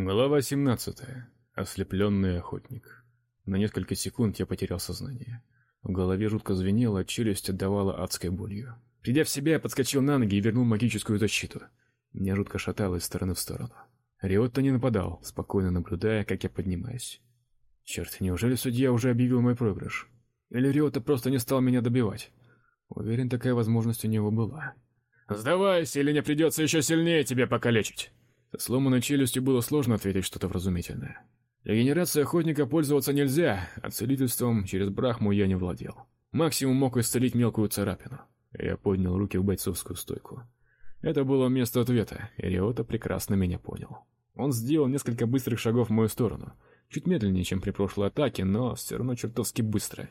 Глава 17. Ослепленный охотник. На несколько секунд я потерял сознание. В голове жутко звенело, челюсть отдавала адской болью. Придя в себя, я подскочил на ноги и вернул магическую защиту. Меня жутко шатало из стороны в сторону. Риотто не нападал, спокойно наблюдая, как я поднимаюсь. Черт, неужели судья уже объявил мой проигрыш? Или Риотто просто не стал меня добивать? Уверен, такая возможность у него была. Сдавайся, или мне придется еще сильнее тебя покалечить. Сломанной челюстью было сложно ответить что-то вразумительное. Регенерацией охотника пользоваться нельзя, а целительством через брахму я не владел. Максимум мог исцелить мелкую царапину. Я поднял руки в бойцовскую стойку. Это было место ответа, и Риота прекрасно меня понял. Он сделал несколько быстрых шагов в мою сторону, чуть медленнее, чем при прошлой атаке, но все равно чертовски быстро.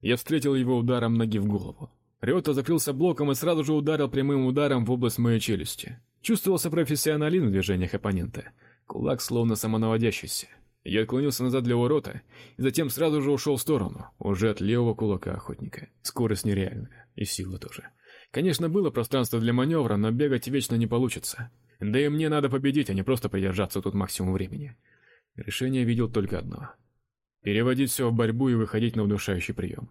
Я встретил его ударом ноги в голову. Риота закрылся блоком и сразу же ударил прямым ударом в область моей челюсти. Чувствовался профессионализм в движениях оппонента. Кулак словно самонаводящийся. Я отклонился назад для ворота и затем сразу же ушел в сторону, уже от левого кулака охотника. Скорость нереальная, и сила тоже. Конечно, было пространство для маневра, но бегать вечно не получится. Да и мне надо победить, а не просто продержаться тут максимум времени. Решение видел только одно: переводить все в борьбу и выходить на удушающий прием.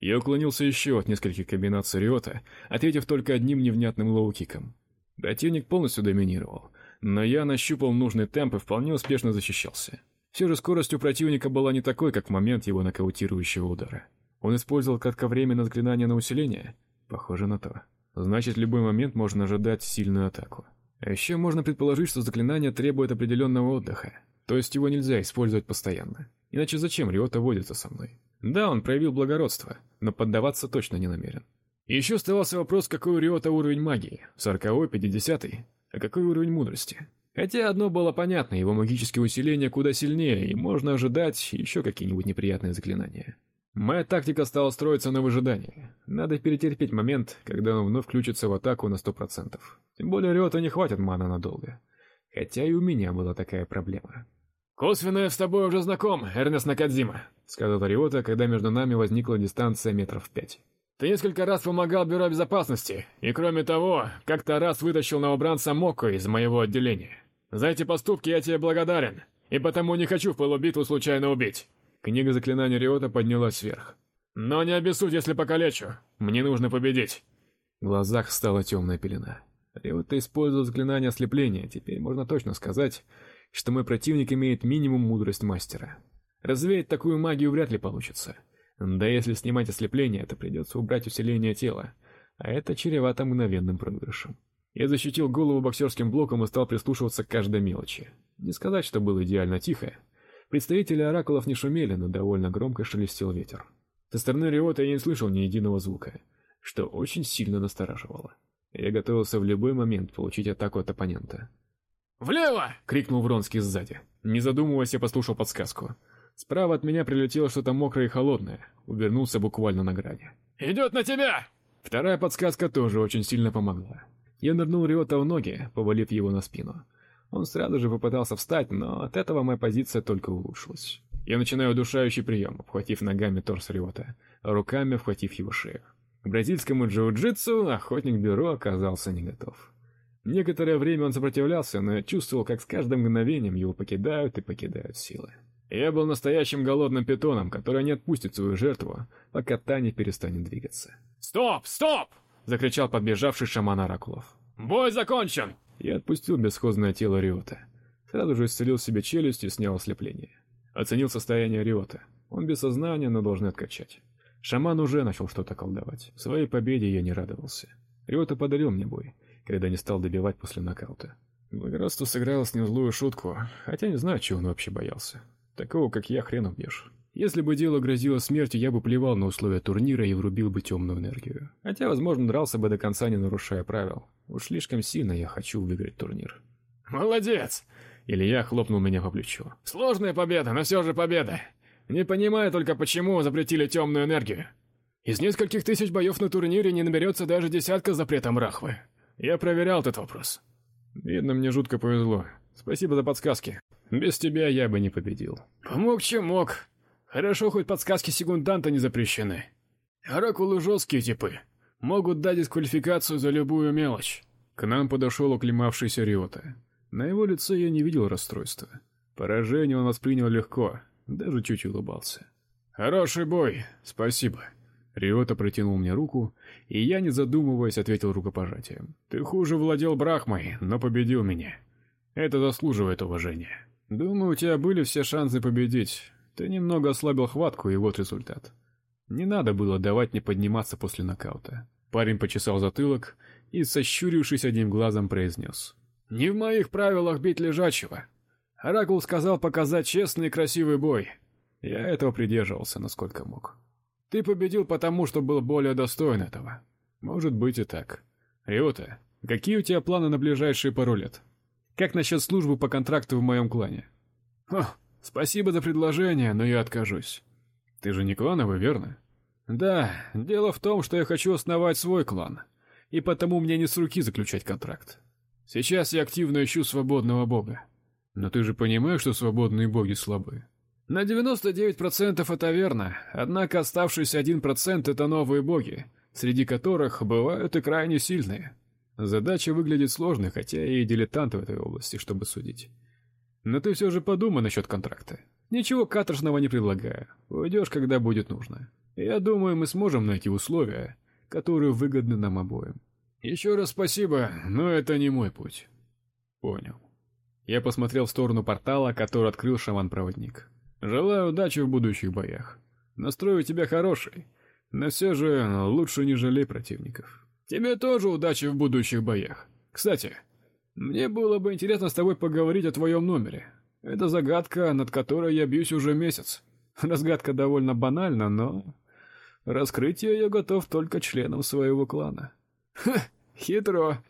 Я уклонился еще от нескольких комбинаций Риота, ответив только одним невнятным лоу-киком. Противник полностью доминировал, но я нащупал нужный темп и вполне успешно защищался. Все же скорость у противника была не такой, как в момент его нокаутирующего удара. Он использовал кратковременное заклинание на усиление? Похоже на то. Значит, в любой момент можно ожидать сильную атаку. А еще можно предположить, что заклинание требует определенного отдыха, то есть его нельзя использовать постоянно. Иначе зачем Риота водится со мной? Да, он проявил благородство, но поддаваться точно не намерен. Еще оставался вопрос, какой у Риота уровень магии: сороковой, пятидесятый, а какой уровень мудрости? Хотя одно было понятно, его магические усиления куда сильнее, и можно ожидать еще какие-нибудь неприятные заклинания. Моя тактика стала строиться на выжидании. Надо перетерпеть момент, когда он вновь включится в атаку на сто процентов. Тем более Риота не хватит маны надолго. Хотя и у меня была такая проблема. Косвенно я с тобой уже знаком, Эрнест Накадзима, сказал Риота, когда между нами возникла дистанция метров пять. Ты несколько раз помогал бюро безопасности, и кроме того, как-то раз вытащил новобранца Моко из моего отделения. За эти поступки я тебе благодарен, и потому не хочу в пылу битву случайно убить. Книга заклинаний Риота поднялась вверх. Но не обессудь, если покалечу. Мне нужно победить. В глазах стала темная пелена. Риота использовал заклинание ослепления. Теперь можно точно сказать, что мой противник имеет минимум мудрость мастера. Развеять такую магию вряд ли получится. Да если снимать ослепление, то придется убрать усиление тела, а это чревато мгновенным проигрышем. Я защитил голову боксерским блоком и стал прислушиваться к каждой мелочи. Не сказать, что было идеально тихо. Представители оракулов не шумели, но довольно громко шелестел ветер. Со стороны Риота я не слышал ни единого звука, что очень сильно настораживало. Я готовился в любой момент получить атаку от оппонента. "Влево!" крикнул Вронский сзади. Не задумываясь, я послушал подсказку. Справа от меня прилетело что-то мокрое и холодное. Увернулся буквально на грани. «Идет на тебя!» Вторая подсказка тоже очень сильно помогла. Я нырнул Риота в ноги, повалив его на спину. Он сразу же попытался встать, но от этого моя позиция только улучшилась. Я начинаю удушающий прием, обхватив ногами торс Риота, руками обхватив его шею. К бразильскому джиу-джитсу охотник бюро оказался не готов. Некоторое время он сопротивлялся, но я чувствовал, как с каждым мгновением его покидают и покидают силы. Я был настоящим голодным питоном, который не отпустит свою жертву, пока та не перестанет двигаться. "Стоп, стоп!" закричал подбежавший шаман Оракулов. "Бой закончен!" Я отпустил бесхозное тело Риота. Сразу же исцелил себе челюсть и снял ослепление. Оценил состояние Риота. Он без сознания, но должны откачать. Шаман уже начал что-то колдовать. В своей победе я не радовался. Риота подарил мне бой, когда не стал добивать после нокаута. Благородство сыграло с ним злую шутку, хотя не знаю, чего он вообще боялся. Такого, как я, хрен убьешь. Если бы дело грозило смертью, я бы плевал на условия турнира и врубил бы темную энергию. Хотя, возможно, дрался бы до конца, не нарушая правил. Уж слишком сильно я хочу выиграть турнир. Молодец. Илья хлопнул меня по плечу. Сложная победа, но все же победа. Не понимаю только, почему запретили темную энергию. Из нескольких тысяч боев на турнире не наберется даже десятка запретом Рахвы. Я проверял этот вопрос. Видно, мне жутко повезло. Спасибо за подсказки. Без тебя я бы не победил. Помог чем мог. Хорошо, хоть подсказки секунданта не запрещены. Оракулы жесткие типы. Могут дать дисквалификацию за любую мелочь. К нам подошел оклемавшийся Риота. На его лице я не видел расстройства. Поражение он воспринял легко, даже чуть улыбался. Хороший бой, спасибо. Риота протянул мне руку, и я, не задумываясь, ответил рукопожатием. Ты хуже владел Брахмой, но победил меня. Это заслуживает уважения. Думаю, у тебя были все шансы победить. Ты немного ослабил хватку, и вот результат. Не надо было давать мне подниматься после нокаута. Парень почесал затылок и, сощурившись одним глазом, произнес. «Не в моих правилах бить лежачего. Оракул сказал показать честный и красивый бой. Я этого придерживался, насколько мог. Ты победил потому, что был более достоин этого. Может быть и так. Риота, какие у тебя планы на ближайшие пару лет? Как насчет службы по контракту в моем клане? О, спасибо за предложение, но я откажусь. Ты же не клановый, верно? Да, дело в том, что я хочу основать свой клан, и потому мне не с руки заключать контракт. Сейчас я активно ищу свободного бога. Но ты же понимаешь, что свободные боги слабы. На 99% это верно, однако оставшийся 1% это новые боги, среди которых бывают и крайне сильные. Задача выглядит сложной, хотя и дилетант в этой области, чтобы судить. Но ты все же подумай насчет контракта. Ничего каторжного не предлагаю. Уйдешь, когда будет нужно. Я думаю, мы сможем найти условия, которые выгодны нам обоим. Еще раз спасибо, но это не мой путь. Понял. Я посмотрел в сторону портала, который открыл шаман-проводник. Желаю удачи в будущих боях. Настрой у тебя хороший, но все же лучше не жалей противников. Тебе тоже удачи в будущих боях. Кстати, мне было бы интересно с тобой поговорить о твоем номере. Это загадка, над которой я бьюсь уже месяц. Разгадка довольно банальна, но раскрыть ее я готов только членам своего клана. Ха, хитро.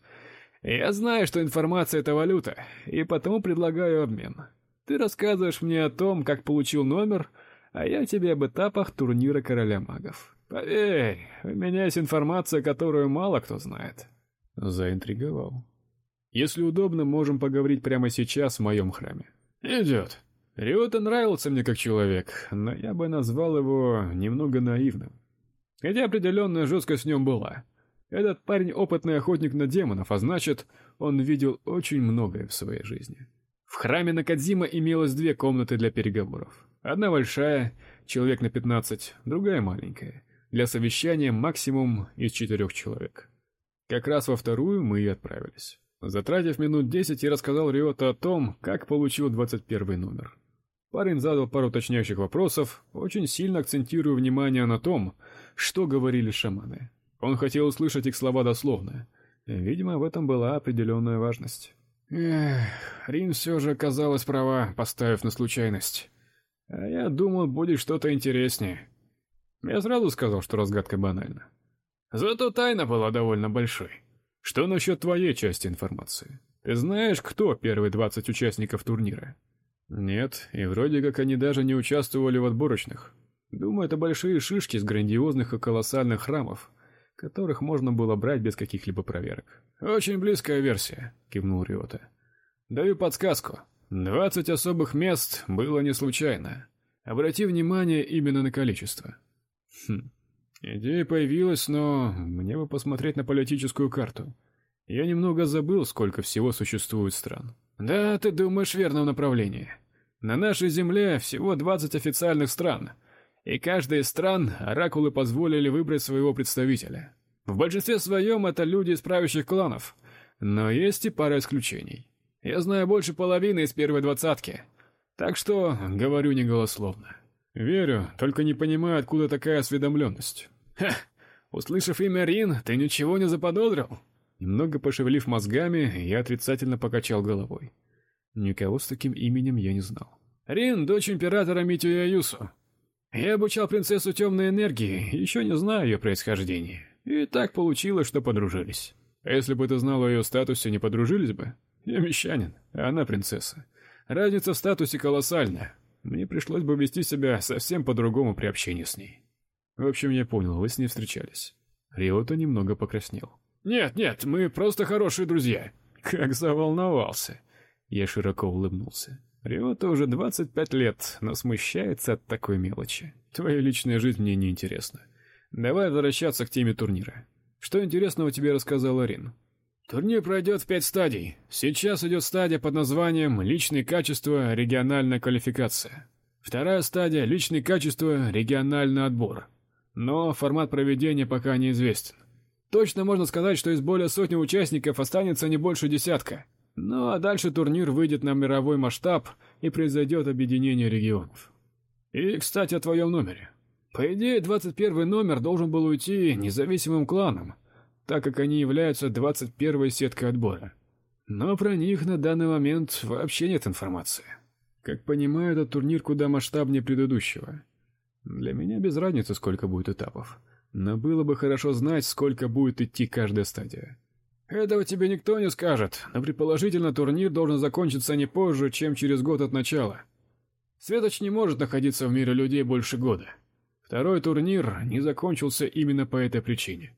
Я знаю, что информация это валюта, и потому предлагаю обмен. Ты рассказываешь мне о том, как получил номер, а я тебе об этапах турнира Короля магов. Поверь, у меня есть информация, которую мало кто знает. Заинтриговал. Если удобно, можем поговорить прямо сейчас в моем храме. Идет. Риота нравился мне как человек, но я бы назвал его немного наивным. Хотя определенная жесткость в нем была. Этот парень опытный охотник на демонов, а значит, он видел очень многое в своей жизни. В храме Накадзима имелось две комнаты для переговоров. Одна большая, человек на 15, другая маленькая, для совещания максимум из четырех человек. Как раз во вторую мы и отправились. Затратив минут десять, я рассказал Риото о том, как получил 21 номер. Парень задал пару уточняющих вопросов, очень сильно акцентируя внимание на том, что говорили шаманы. Он хотел услышать их слова дословно. Видимо, в этом была определенная важность. Эх, Рин все же оказалась права, поставив на случайность. А я думал, будет что-то интереснее. Я сразу сказал, что разгадка банальна. Зато тайна была довольно большой. Что насчет твоей части информации? Ты знаешь, кто первые 20 участников турнира? Нет, и вроде как они даже не участвовали в отборочных. Думаю, это большие шишки с грандиозных и колоссальных храмов, которых можно было брать без каких-либо проверок. Очень близкая версия, кивнул Риота. Даю подсказку. 20 особых мест было не случайно. Обрати внимание именно на количество. Хм. Идея появилась, но мне бы посмотреть на политическую карту. Я немного забыл, сколько всего существует стран. Да, ты думаешь в верном направлении. На нашей земле всего 20 официальных стран, и каждая из стран оракулы позволили выбрать своего представителя. В большинстве своем это люди из правящих кланов, но есть и пара исключений. Я знаю больше половины из первой двадцатки, так что говорю не голословно. Верю, только не понимаю, откуда такая осведомленность. Ха! Услышав имя Рин, ты ничего не заподозрил? Немного пошевелив мозгами, я отрицательно покачал головой. Никого с таким именем я не знал. Рин дочь императора Митюя Юсу. Я обучал принцессу темной энергии, еще не знаю ее происхождения. И так получилось, что подружились. А если бы ты знал о ее статусе, не подружились бы? Я мещанин, а она принцесса. Разница в статусе колоссальна. Мне пришлось бы вести себя совсем по-другому при общении с ней. В общем, я понял, вы с ней встречались. Риото немного покраснел. Нет, нет, мы просто хорошие друзья. Как заволновался. Я широко улыбнулся. Риото уже 25 лет, но смущается от такой мелочи. Твоя личная жизнь мне не интересна. Давай возвращаться к теме турнира. Что интересного тебе рассказал Арин? Турнир пройдет в пять стадий. Сейчас идет стадия под названием «Личные качества. Региональная квалификация». Вторая стадия – личные качества, региональный отбор. Но формат проведения пока неизвестен. Точно можно сказать, что из более сотни участников останется не больше десятка. Ну а дальше турнир выйдет на мировой масштаб и произойдет объединение регионов. И, кстати, о твоем номере. По идее, 21 номер должен был уйти независимым кланам, так как они являются 21-й сеткой отбора. Но про них на данный момент вообще нет информации. Как понимаю, этот турнир куда масштабнее предыдущего. Для меня без разницы, сколько будет этапов. Но было бы хорошо знать, сколько будет идти каждая стадия. Этого тебе никто не скажет, но предположительно турнир должен закончиться не позже, чем через год от начала. Светоч не может находиться в мире людей больше года. Второй турнир не закончился именно по этой причине.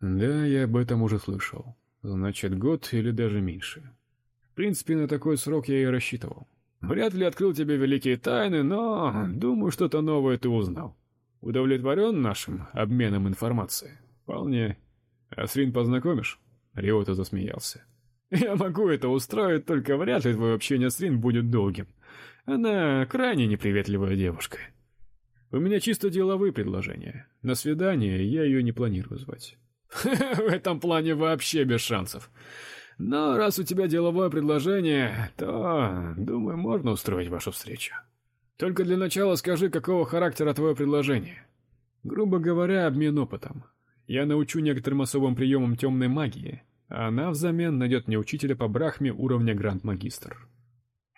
Да, я об этом уже слышал. Значит, год или даже меньше. В принципе, на такой срок я и рассчитывал. Вряд ли открыл тебе великие тайны, но думаю, что-то новое ты узнал. Удовлетворен нашим обменом информацией? Вполне. Асрин познакомишь? Риота засмеялся. Я могу это устроить, только вряд ли твое общение с Рин будет долгим. Она крайне неприветливая девушка. У меня чисто деловые предложения. На свидание я ее не планирую звать. В этом плане вообще без шансов. Но раз у тебя деловое предложение, то, думаю, можно устроить вашу встречу. Только для начала скажи, какого характера твое предложение. Грубо говоря, обмен опытом. Я научу некоторым особым приемам темной магии, а она взамен найдет мне учителя по брахме уровня гранд-магистр.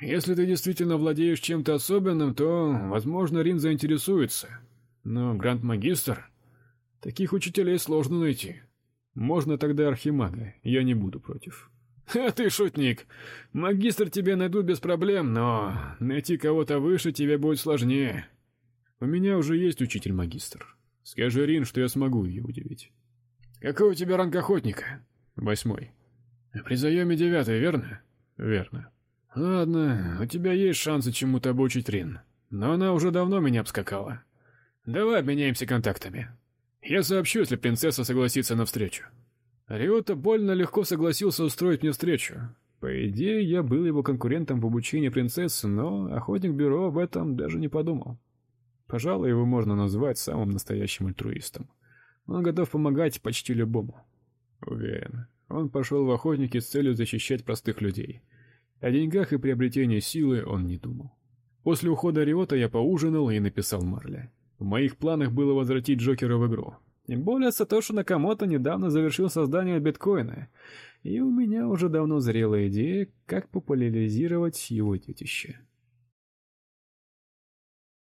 Если ты действительно владеешь чем-то особенным, то, возможно, Рин заинтересуется. Но гранд-магистр... Таких учителей сложно найти. Можно тогда архимага, я не буду против. А ты шутник. Магистр тебе найдут без проблем, но найти кого-то выше тебе будет сложнее. У меня уже есть учитель-магистр. Скажи Рин, что я смогу ее удивить. Какой у тебя ранг охотника? Восьмой. При заеме девятый, верно? Верно. Ладно, у тебя есть шансы чему-то обучить Рин. Но она уже давно меня обскакала. Давай обменяемся контактами. Я сообщу, если принцесса согласится на встречу. Риота больно легко согласился устроить мне встречу. По идее, я был его конкурентом в обучении принцессы, но охотник бюро об этом даже не подумал. Пожалуй, его можно назвать самым настоящим альтруистом. Он готов помогать почти любому. Уверен, он пошел в охотники с целью защищать простых людей. О деньгах и приобретении силы он не думал. После ухода Риота я поужинал и написал Марле. В моих планах было возвратить Джокера в игру. Тем более Сатоши Накамото недавно завершил создание биткоина, и у меня уже давно зрела идея, как популяризировать его детище.